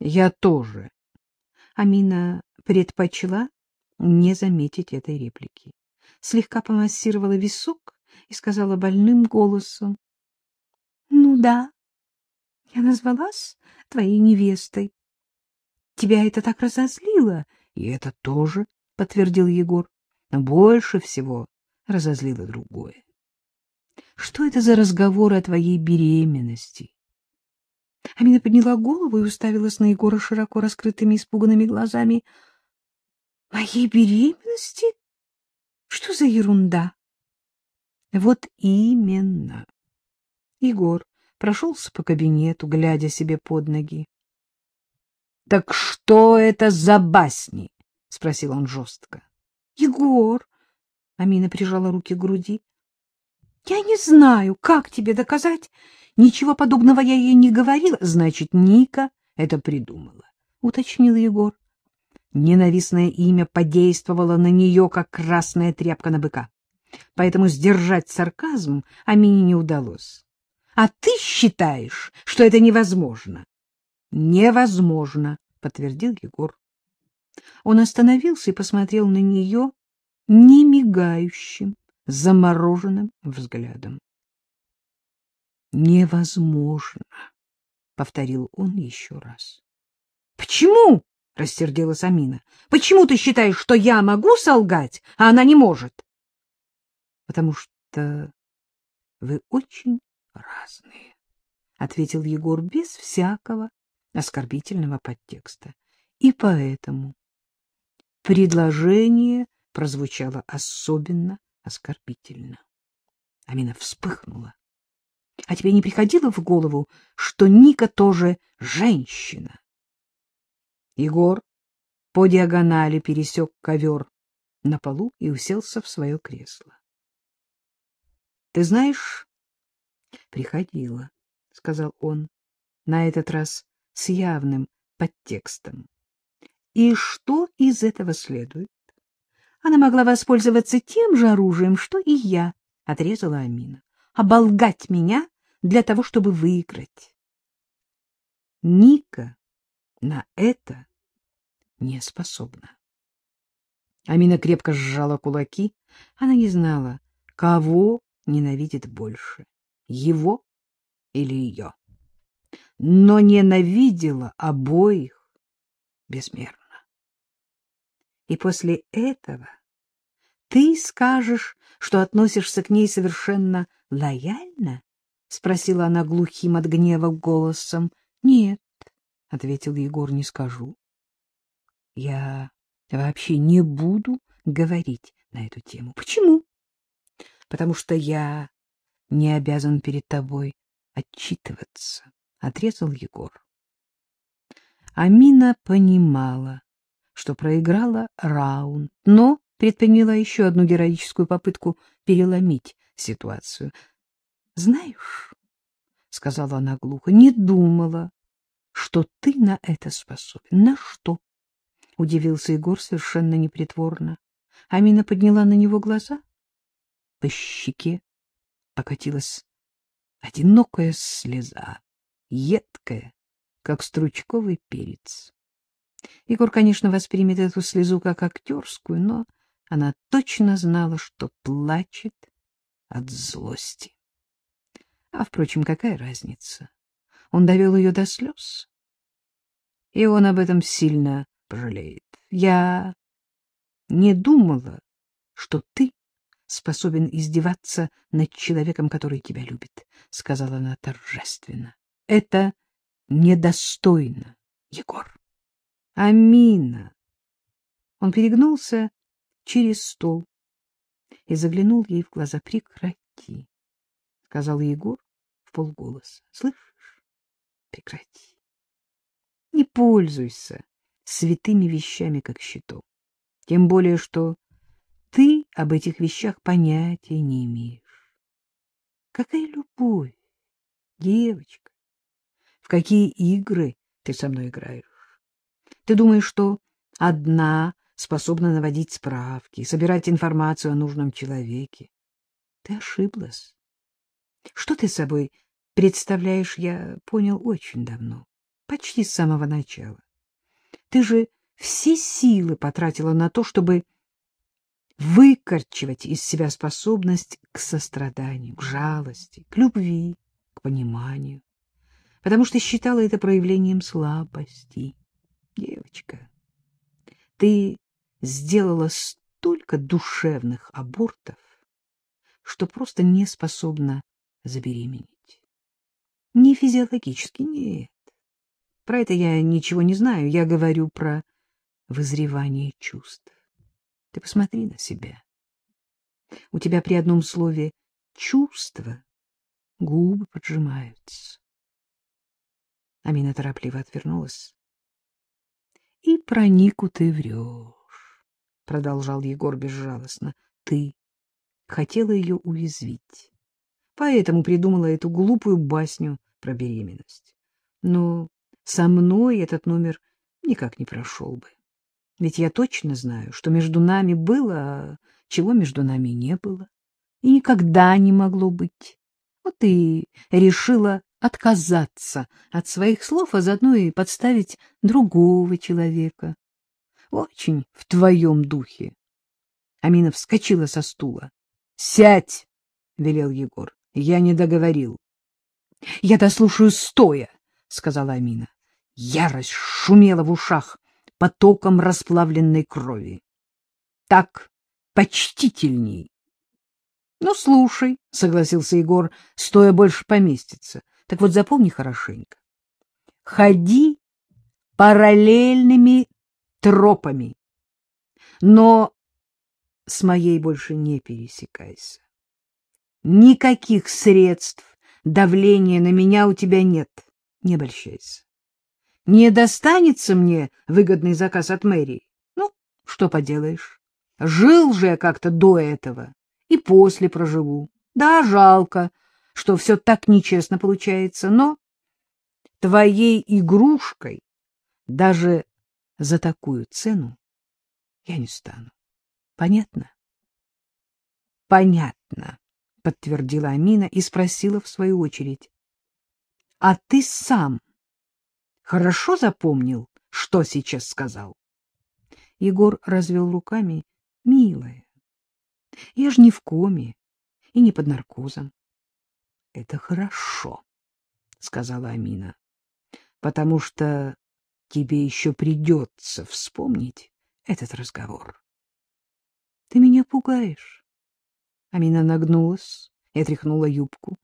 Я тоже. Амина предпочла не заметить этой реплики. Слегка помассировала висок и сказала больным голосом. — Ну да, я назвалась твоей невестой. Тебя это так разозлило? — И это тоже, — подтвердил Егор. Но больше всего разозлило другое. Что это за разговоры о твоей беременности? Амина подняла голову и уставилась на Егора широко раскрытыми испуганными глазами. — Моей беременности? Что за ерунда? — Вот именно. Егор прошелся по кабинету, глядя себе под ноги. — Так что это за басни? — спросил он жестко. — Егор! — Амина прижала руки к груди. — Я не знаю, как тебе доказать. Ничего подобного я ей не говорила. Значит, Ника это придумала, — уточнил Егор. Ненавистное имя подействовало на нее, как красная тряпка на быка. Поэтому сдержать сарказм Амине не удалось. — А ты считаешь, что это невозможно? — Невозможно, — подтвердил Егор. Он остановился и посмотрел на нее немигающим, замороженным взглядом. — Невозможно, — повторил он еще раз. — Почему? — рассердилась Амина. — Почему ты считаешь, что я могу солгать, а она не может? — Потому что вы очень разные, — ответил Егор без всякого оскорбительного подтекста. И поэтому предложение прозвучало особенно оскорбительно. Амина вспыхнула. — А тебе не приходило в голову, что Ника тоже женщина? Егор по диагонали пересек ковер на полу и уселся в свое кресло. — Ты знаешь, приходила, — сказал он, на этот раз с явным подтекстом. И что из этого следует? Она могла воспользоваться тем же оружием, что и я, — отрезала Амина. Оболгать меня для того, чтобы выиграть. Ника на это не способна. Амина крепко сжала кулаки. Она не знала, кого ненавидит больше — его или ее. Но ненавидела обоих безмерно. И после этого ты скажешь, что относишься к ней совершенно лояльно? — спросила она глухим от гнева голосом. — Нет, — ответил Егор, — не скажу. — Я вообще не буду говорить на эту тему. — Почему? — Потому что я не обязан перед тобой отчитываться, — отрезал Егор. Амина понимала, что проиграла раунд, но предприняла еще одну героическую попытку переломить ситуацию. — Знаешь, — сказала она глухо, — не думала, что ты на это способен. — На что? — удивился Егор совершенно непритворно. Амина подняла на него глаза. По щеке покатилась одинокая слеза, едкая, как стручковый перец. Егор, конечно, воспримет эту слезу как актерскую, но она точно знала, что плачет от злости. А, впрочем, какая разница? Он довел ее до слез, и он об этом сильно пожалеет. Я не думала, что ты способен издеваться над человеком, который тебя любит, — сказала она торжественно. — Это недостойно, Егор. Амина. Он перегнулся через стол и заглянул ей в глаза. — Прекрати, — сказал Егор в полголоса. — Слышишь? Прекрати. Не пользуйся святыми вещами, как щитом. Тем более, что ты об этих вещах понятия не имеешь. Какая любовь, девочка! В какие игры ты со мной играешь? Ты думаешь, что одна способна наводить справки, собирать информацию о нужном человеке? Ты ошиблась. Что ты собой представляешь, я понял очень давно. почти с самого начала. Ты же все силы потратила на то, чтобы выкорчевать из себя способность к состраданию, к жалости, к любви, к пониманию, потому что считала это проявлением слабости. Девочка, ты сделала столько душевных абортов, что просто не способна забеременеть. Не физиологически, нет. Про это я ничего не знаю. Я говорю про вызревание чувств. Ты посмотри на себя. У тебя при одном слове «чувство» губы поджимаются. Амина торопливо отвернулась. — И про Нику ты врешь, — продолжал Егор безжалостно. — Ты хотела ее уязвить, поэтому придумала эту глупую басню про беременность. Но со мной этот номер никак не прошел бы. Ведь я точно знаю, что между нами было, а чего между нами не было, и никогда не могло быть. Вот и решила отказаться от своих слов, а заодно и подставить другого человека. Очень в твоем духе. Амина вскочила со стула. — Сядь! — велел Егор. — Я не договорил. — Я дослушаю стоя, — сказала Амина. Ярость шумела в ушах потоком расплавленной крови. — Так почтительней. — Ну, слушай, — согласился Егор, — стоя больше поместится. Так вот запомни хорошенько. Ходи параллельными тропами, но с моей больше не пересекайся. Никаких средств давления на меня у тебя нет. Не обольщайся. Не достанется мне выгодный заказ от мэрии. Ну, что поделаешь. Жил же я как-то до этого и после проживу. Да, жалко, что все так нечестно получается, но твоей игрушкой даже за такую цену я не стану. Понятно? Понятно, подтвердила Амина и спросила в свою очередь. А ты сам хорошо запомнил, что сейчас сказал? Егор развел руками. Милая, я же не в коме и не под наркозом. — Это хорошо, — сказала Амина, — потому что тебе еще придется вспомнить этот разговор. — Ты меня пугаешь. Амина нагнулась и отряхнула юбку.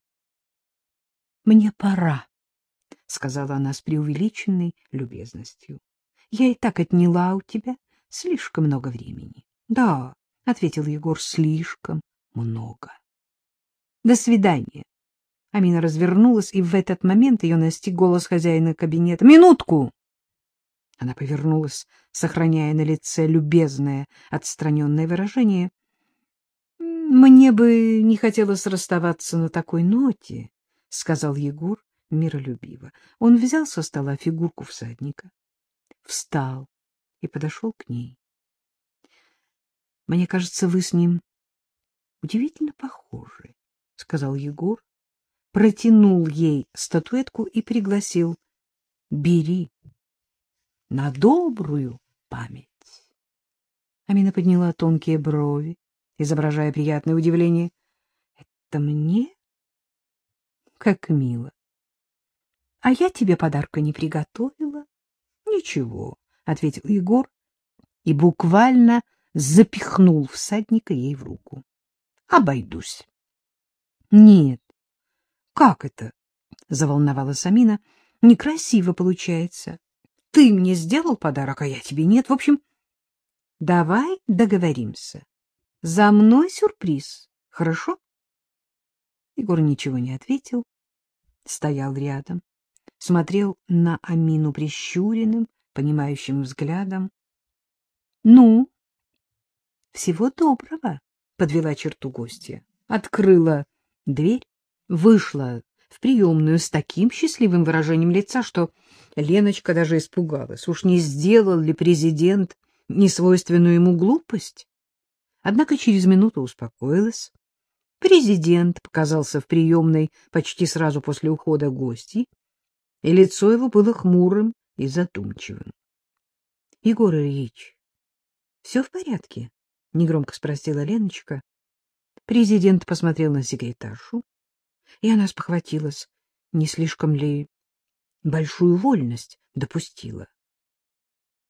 — Мне пора, — сказала она с преувеличенной любезностью. — Я и так отняла у тебя слишком много времени. — Да, — ответил Егор, — слишком много. — До свидания. Амина развернулась, и в этот момент ее настиг голос хозяина кабинета. «Минутку!» Она повернулась, сохраняя на лице любезное, отстраненное выражение. «Мне бы не хотелось расставаться на такой ноте», — сказал Егор миролюбиво. Он взял со стола фигурку всадника, встал и подошел к ней. — Мне кажется, вы с ним удивительно похожи, — сказал Егор, протянул ей статуэтку и пригласил. — Бери на добрую память. Амина подняла тонкие брови, изображая приятное удивление. — Это мне? Как мило. — А я тебе подарка не приготовила. — Ничего, — ответил Егор и буквально запихнул всадника ей в руку. — Обойдусь. — Нет, как это? — заволновалась Амина. — Некрасиво получается. Ты мне сделал подарок, а я тебе нет. В общем, давай договоримся. За мной сюрприз, хорошо? Егор ничего не ответил, стоял рядом, смотрел на Амину прищуренным, понимающим взглядом. — Ну, всего доброго, — подвела черту гостья, открыла дверь вышла в приемную с таким счастливым выражением лица, что Леночка даже испугалась. Уж не сделал ли президент несвойственную ему глупость? Однако через минуту успокоилась. Президент показался в приемной почти сразу после ухода гостей. и лицо его было хмурым и задумчивым. — Егор Ильич, все в порядке? — негромко спросила Леночка. Президент посмотрел на секретаршу, и она спохватилась, не слишком ли большую вольность допустила.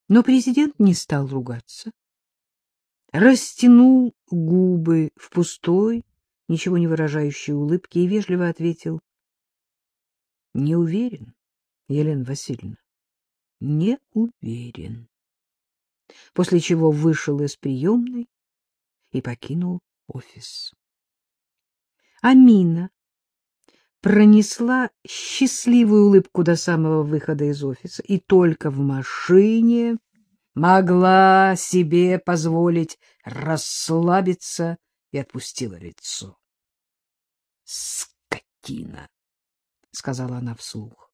Но президент не стал ругаться, растянул губы в пустой, ничего не выражающей улыбке и вежливо ответил. — Не уверен, Елена Васильевна, не уверен. После чего вышел из приемной и покинул офис. Амина пронесла счастливую улыбку до самого выхода из офиса и только в машине могла себе позволить расслабиться и отпустила лицо. «Скотина!» — сказала она вслух.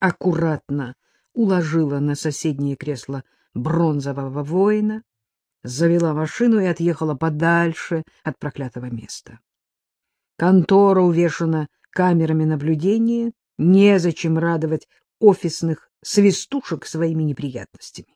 Аккуратно уложила на соседнее кресло бронзового воина, завела машину и отъехала подальше от проклятого места. Контора увешана камерами наблюдения, незачем радовать офисных свистушек своими неприятностями.